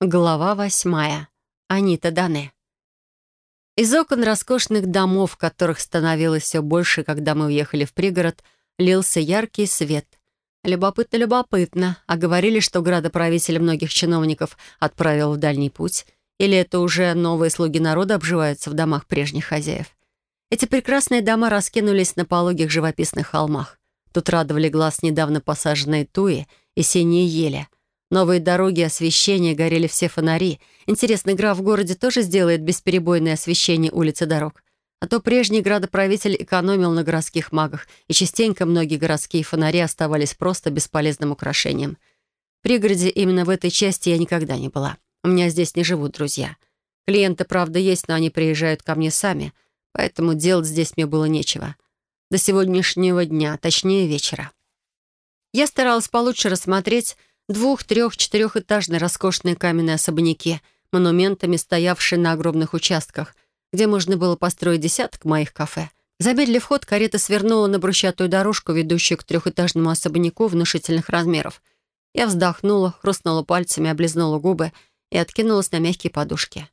Глава восьмая. Анита Дане. Из окон роскошных домов, которых становилось все больше, когда мы уехали в пригород, лился яркий свет. Любопытно-любопытно, а говорили, что градоправитель многих чиновников отправил в дальний путь, или это уже новые слуги народа обживаются в домах прежних хозяев. Эти прекрасные дома раскинулись на пологих живописных холмах. Тут радовали глаз недавно посаженные туи и синие ели — Новые дороги, освещение, горели все фонари. Интересно, граф в городе тоже сделает бесперебойное освещение улиц и дорог? А то прежний градоправитель экономил на городских магах, и частенько многие городские фонари оставались просто бесполезным украшением. В пригороде именно в этой части я никогда не была. У меня здесь не живут друзья. Клиенты, правда, есть, но они приезжают ко мне сами, поэтому делать здесь мне было нечего. До сегодняшнего дня, точнее вечера. Я старалась получше рассмотреть Двух-, трех-, четырехэтажные роскошные каменные особняки, монументами, стоявшие на огромных участках, где можно было построить десяток моих кафе. Замедлив ход, карета свернула на брусчатую дорожку, ведущую к трехэтажному особняку внушительных размеров. Я вздохнула, хрустнула пальцами, облизнула губы и откинулась на мягкие подушки.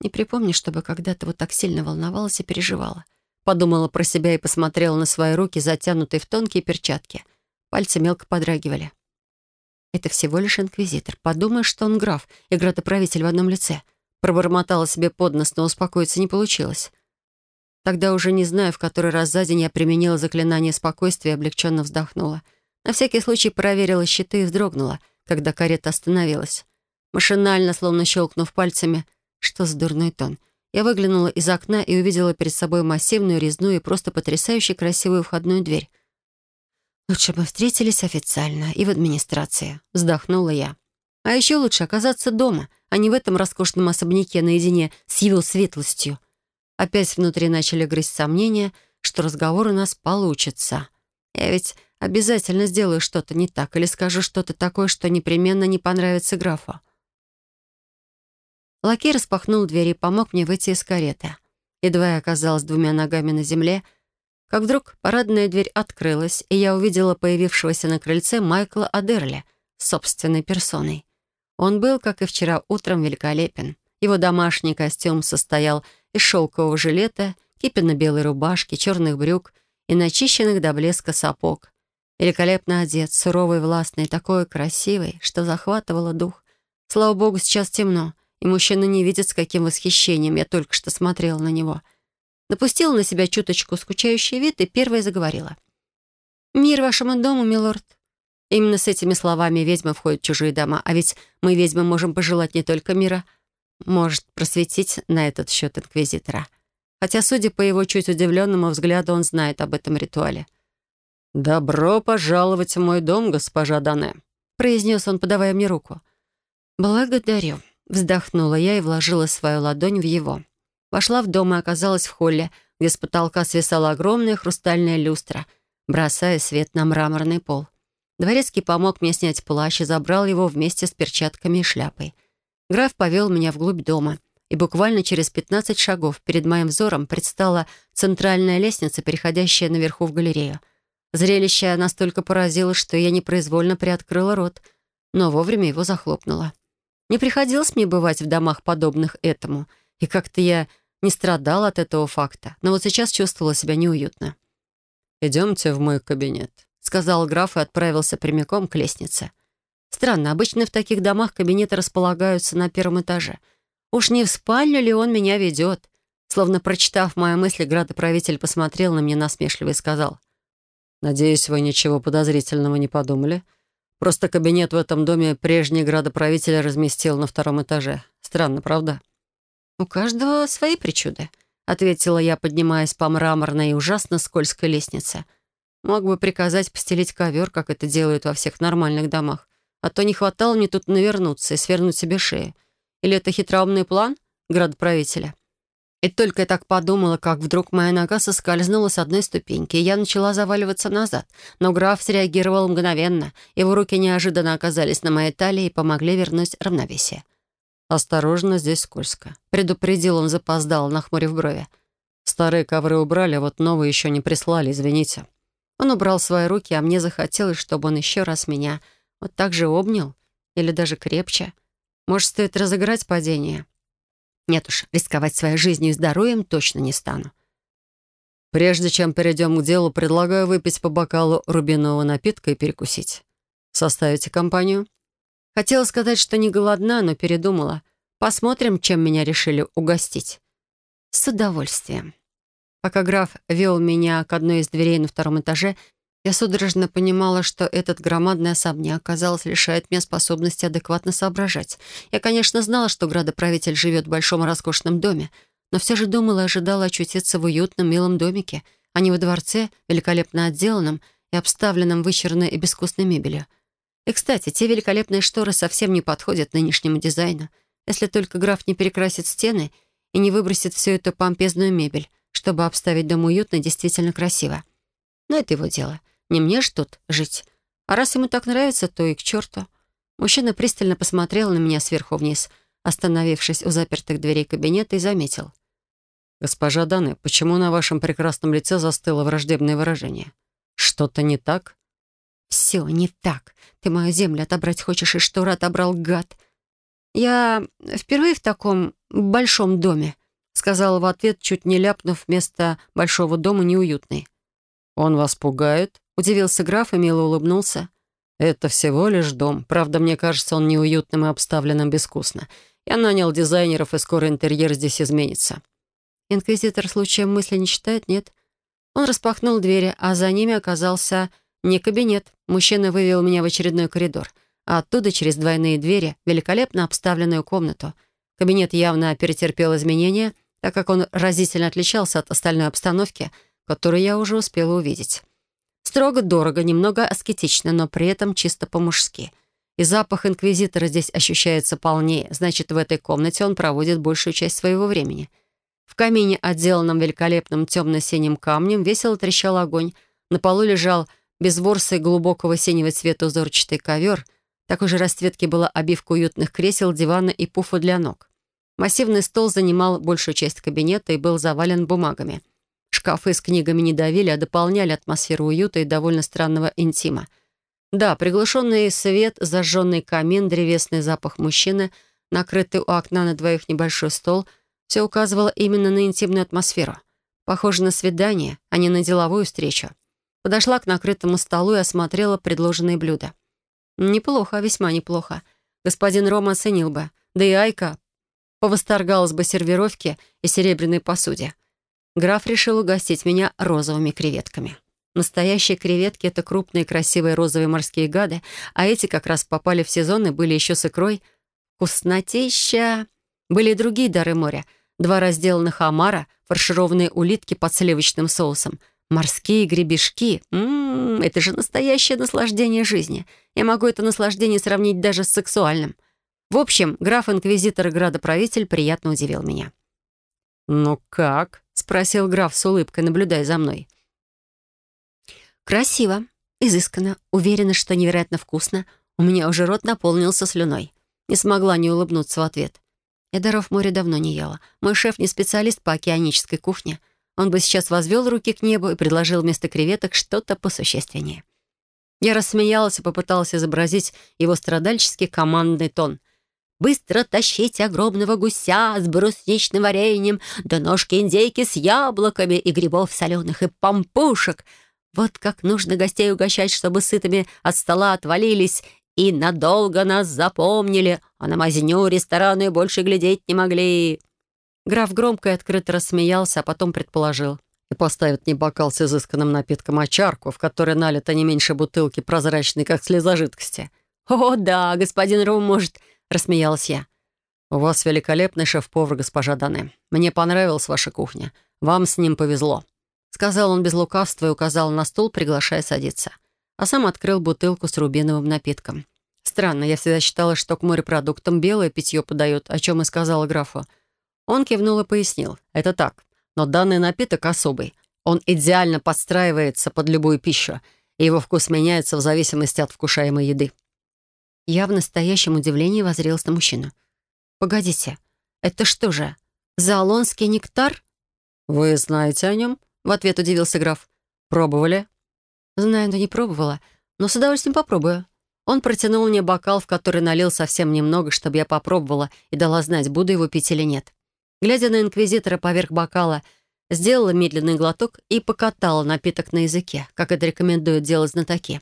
Не припомню, чтобы когда-то вот так сильно волновалась и переживала. Подумала про себя и посмотрела на свои руки, затянутые в тонкие перчатки. Пальцы мелко подрагивали. Это всего лишь инквизитор. Подумаешь, что он граф и градоправитель в одном лице. Пробормотала себе под нос, но успокоиться не получилось. Тогда уже не знаю, в который раз за день я применила заклинание спокойствия и облегченно вздохнула. На всякий случай проверила щиты и вздрогнула, когда карета остановилась. Машинально, словно щелкнув пальцами, что за дурной тон. Я выглянула из окна и увидела перед собой массивную, резную и просто потрясающе красивую входную дверь. «Лучше бы встретились официально и в администрации», — вздохнула я. «А еще лучше оказаться дома, а не в этом роскошном особняке наедине с его светлостью». Опять внутри начали грызть сомнения, что разговор у нас получится. Я ведь обязательно сделаю что-то не так или скажу что-то такое, что непременно не понравится графу. Лакей распахнул дверь и помог мне выйти из кареты. Едва я оказалась двумя ногами на земле — как вдруг парадная дверь открылась, и я увидела появившегося на крыльце Майкла Адерля с собственной персоной. Он был, как и вчера утром, великолепен. Его домашний костюм состоял из шелкового жилета, кипенно-белой рубашки, черных брюк и начищенных до блеска сапог. Великолепно одет, суровый, властный, такой красивый, что захватывало дух. Слава богу, сейчас темно, и мужчина не видит, с каким восхищением я только что смотрела на него — напустила на себя чуточку скучающий вид и первая заговорила. «Мир вашему дому, милорд». Именно с этими словами ведьма входит в чужие дома, а ведь мы, ведьмы, можем пожелать не только мира, может просветить на этот счет инквизитора. Хотя, судя по его чуть удивленному взгляду, он знает об этом ритуале. «Добро пожаловать в мой дом, госпожа Дане», — произнес он, подавая мне руку. «Благодарю», — вздохнула я и вложила свою ладонь в его. Вошла в дом и оказалась в холле, где с потолка свисала огромная хрустальная люстра, бросая свет на мраморный пол. Дворецкий помог мне снять плащ и забрал его вместе с перчатками и шляпой. Граф повел меня вглубь дома, и буквально через 15 шагов перед моим взором предстала центральная лестница, переходящая наверху в галерею. Зрелище настолько поразило, что я непроизвольно приоткрыла рот, но вовремя его захлопнула. Не приходилось мне бывать в домах, подобных этому, и как-то я не страдал от этого факта, но вот сейчас чувствовала себя неуютно. «Идемте в мой кабинет», — сказал граф и отправился прямиком к лестнице. Странно, обычно в таких домах кабинеты располагаются на первом этаже. Уж не в спальню ли он меня ведет? Словно прочитав мои мысли, градоправитель посмотрел на меня насмешливо и сказал. «Надеюсь, вы ничего подозрительного не подумали. Просто кабинет в этом доме прежний градоправитель разместил на втором этаже. Странно, правда?» «У каждого свои причуды», — ответила я, поднимаясь по мраморной и ужасно скользкой лестнице. «Мог бы приказать постелить ковер, как это делают во всех нормальных домах. А то не хватало мне тут навернуться и свернуть себе шею. Или это хитроумный план градоправителя?» И только я так подумала, как вдруг моя нога соскользнула с одной ступеньки, и я начала заваливаться назад. Но граф среагировал мгновенно. Его руки неожиданно оказались на моей талии и помогли вернуть равновесие. «Осторожно, здесь скользко», — предупредил он запоздал, нахмурив брови. «Старые ковры убрали, вот новые еще не прислали, извините». Он убрал свои руки, а мне захотелось, чтобы он еще раз меня вот так же обнял или даже крепче. Может, стоит разыграть падение? Нет уж, рисковать своей жизнью и здоровьем точно не стану. Прежде чем перейдем к делу, предлагаю выпить по бокалу рубинового напитка и перекусить. Составите компанию? Хотела сказать, что не голодна, но передумала. Посмотрим, чем меня решили угостить. С удовольствием. Пока граф вел меня к одной из дверей на втором этаже, я судорожно понимала, что этот громадный особняк, казалось, лишает меня способности адекватно соображать. Я, конечно, знала, что градоправитель живет в большом роскошном доме, но все же думала и ожидала очутиться в уютном, милом домике, а не во дворце, великолепно отделанном и обставленном вычурной и безвкусной мебелью. И, кстати, те великолепные шторы совсем не подходят нынешнему дизайну, если только граф не перекрасит стены и не выбросит всю эту помпезную мебель, чтобы обставить дом уютно и действительно красиво. Но это его дело. Не мне ж тут жить. А раз ему так нравится, то и к черту. Мужчина пристально посмотрел на меня сверху вниз, остановившись у запертых дверей кабинета, и заметил. «Госпожа Даны, почему на вашем прекрасном лице застыло враждебное выражение? Что-то не так?» «Все не так. Ты мою землю отобрать хочешь, и что отобрал, гад?» «Я впервые в таком большом доме», — сказала в ответ, чуть не ляпнув вместо большого дома неуютный. «Он вас пугает?» — удивился граф и мило улыбнулся. «Это всего лишь дом. Правда, мне кажется, он неуютным и обставленным безвкусно. Я нанял дизайнеров, и скоро интерьер здесь изменится». Инквизитор случаем мысли не читает, нет? Он распахнул двери, а за ними оказался не кабинет. Мужчина вывел меня в очередной коридор, а оттуда через двойные двери великолепно обставленную комнату. Кабинет явно перетерпел изменения, так как он разительно отличался от остальной обстановки, которую я уже успела увидеть. Строго дорого, немного аскетично, но при этом чисто по-мужски. И запах инквизитора здесь ощущается полнее, значит, в этой комнате он проводит большую часть своего времени — в камине, отделанном великолепным темно-синим камнем, весело трещал огонь. На полу лежал безворсый глубокого синего цвета узорчатый ковер. Такой же расцветки была обивка уютных кресел, дивана и пуфа для ног. Массивный стол занимал большую часть кабинета и был завален бумагами. Шкафы с книгами не давили, а дополняли атмосферу уюта и довольно странного интима. Да, приглушенный свет, зажженный камин, древесный запах мужчины, накрытый у окна на двоих небольшой стол — все указывало именно на интимную атмосферу. Похоже на свидание, а не на деловую встречу. Подошла к накрытому столу и осмотрела предложенные блюда. Неплохо, весьма неплохо. Господин Рома оценил бы. Да и Айка повосторгалась бы сервировке и серебряной посуде. Граф решил угостить меня розовыми креветками. Настоящие креветки — это крупные красивые розовые морские гады, а эти как раз попали в сезон и были еще с икрой. Вкуснотища! Были и другие дары моря — два разделанных омара, фаршированные улитки под сливочным соусом, морские гребешки. Ммм, это же настоящее наслаждение жизни. Я могу это наслаждение сравнить даже с сексуальным. В общем, граф-инквизитор и градоправитель приятно удивил меня. «Ну как?» — спросил граф с улыбкой, наблюдая за мной. «Красиво, изысканно, уверена, что невероятно вкусно. У меня уже рот наполнился слюной. Не смогла не улыбнуться в ответ. Я даров моря давно не ела. Мой шеф не специалист по океанической кухне. Он бы сейчас возвел руки к небу и предложил вместо креветок что-то посущественнее. Я рассмеялась и попыталась изобразить его страдальческий командный тон. «Быстро тащите огромного гуся с брусничным вареньем, да ножки индейки с яблоками и грибов соленых и пампушек. Вот как нужно гостей угощать, чтобы сытыми от стола отвалились и надолго нас запомнили, а на мазню рестораны больше глядеть не могли». Граф громко и открыто рассмеялся, а потом предположил. «И поставят не бокал с изысканным напитком, а чарку, в которой налито не меньше бутылки, прозрачной, как слеза жидкости». «О, да, господин Рум может...» — рассмеялась я. «У вас великолепный шеф-повар, госпожа Дане. Мне понравилась ваша кухня. Вам с ним повезло», — сказал он без лукавства и указал на стул, приглашая садиться а сам открыл бутылку с рубиновым напитком. Странно, я всегда считала, что к морепродуктам белое питье подают, о чем и сказала графу. Он кивнул и пояснил. Это так, но данный напиток особый. Он идеально подстраивается под любую пищу, и его вкус меняется в зависимости от вкушаемой еды. Я в настоящем удивлении возрелась на мужчину. «Погодите, это что же, заолонский нектар?» «Вы знаете о нем?» — в ответ удивился граф. «Пробовали?» Знаю, но не пробовала, но с удовольствием попробую. Он протянул мне бокал, в который налил совсем немного, чтобы я попробовала и дала знать, буду его пить или нет. Глядя на инквизитора поверх бокала, сделала медленный глоток и покатала напиток на языке, как это рекомендуют делать знатоки.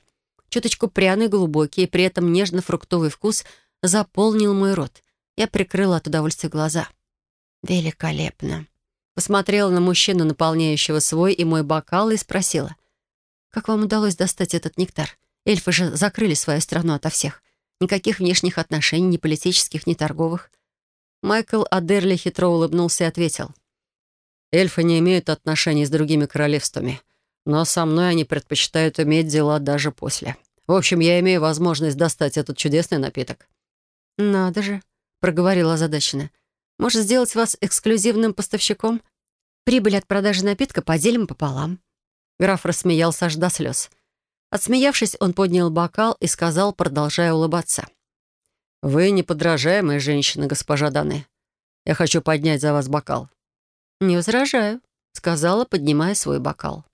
Чуточку пряный, глубокий, при этом нежно-фруктовый вкус заполнил мой рот. Я прикрыла от удовольствия глаза. «Великолепно!» Посмотрела на мужчину, наполняющего свой и мой бокал, и спросила. «Как вам удалось достать этот нектар? Эльфы же закрыли свою страну ото всех. Никаких внешних отношений, ни политических, ни торговых. Майкл Адерли хитро улыбнулся и ответил. «Эльфы не имеют отношений с другими королевствами, но со мной они предпочитают иметь дела даже после. В общем, я имею возможность достать этот чудесный напиток». «Надо же», — проговорила озадаченно. «Может, сделать вас эксклюзивным поставщиком? Прибыль от продажи напитка поделим пополам». Граф рассмеялся аж до слез. Отсмеявшись, он поднял бокал и сказал, продолжая улыбаться. «Вы неподражаемая женщина, госпожа Даны. Я хочу поднять за вас бокал». «Не возражаю», — сказала, поднимая свой бокал.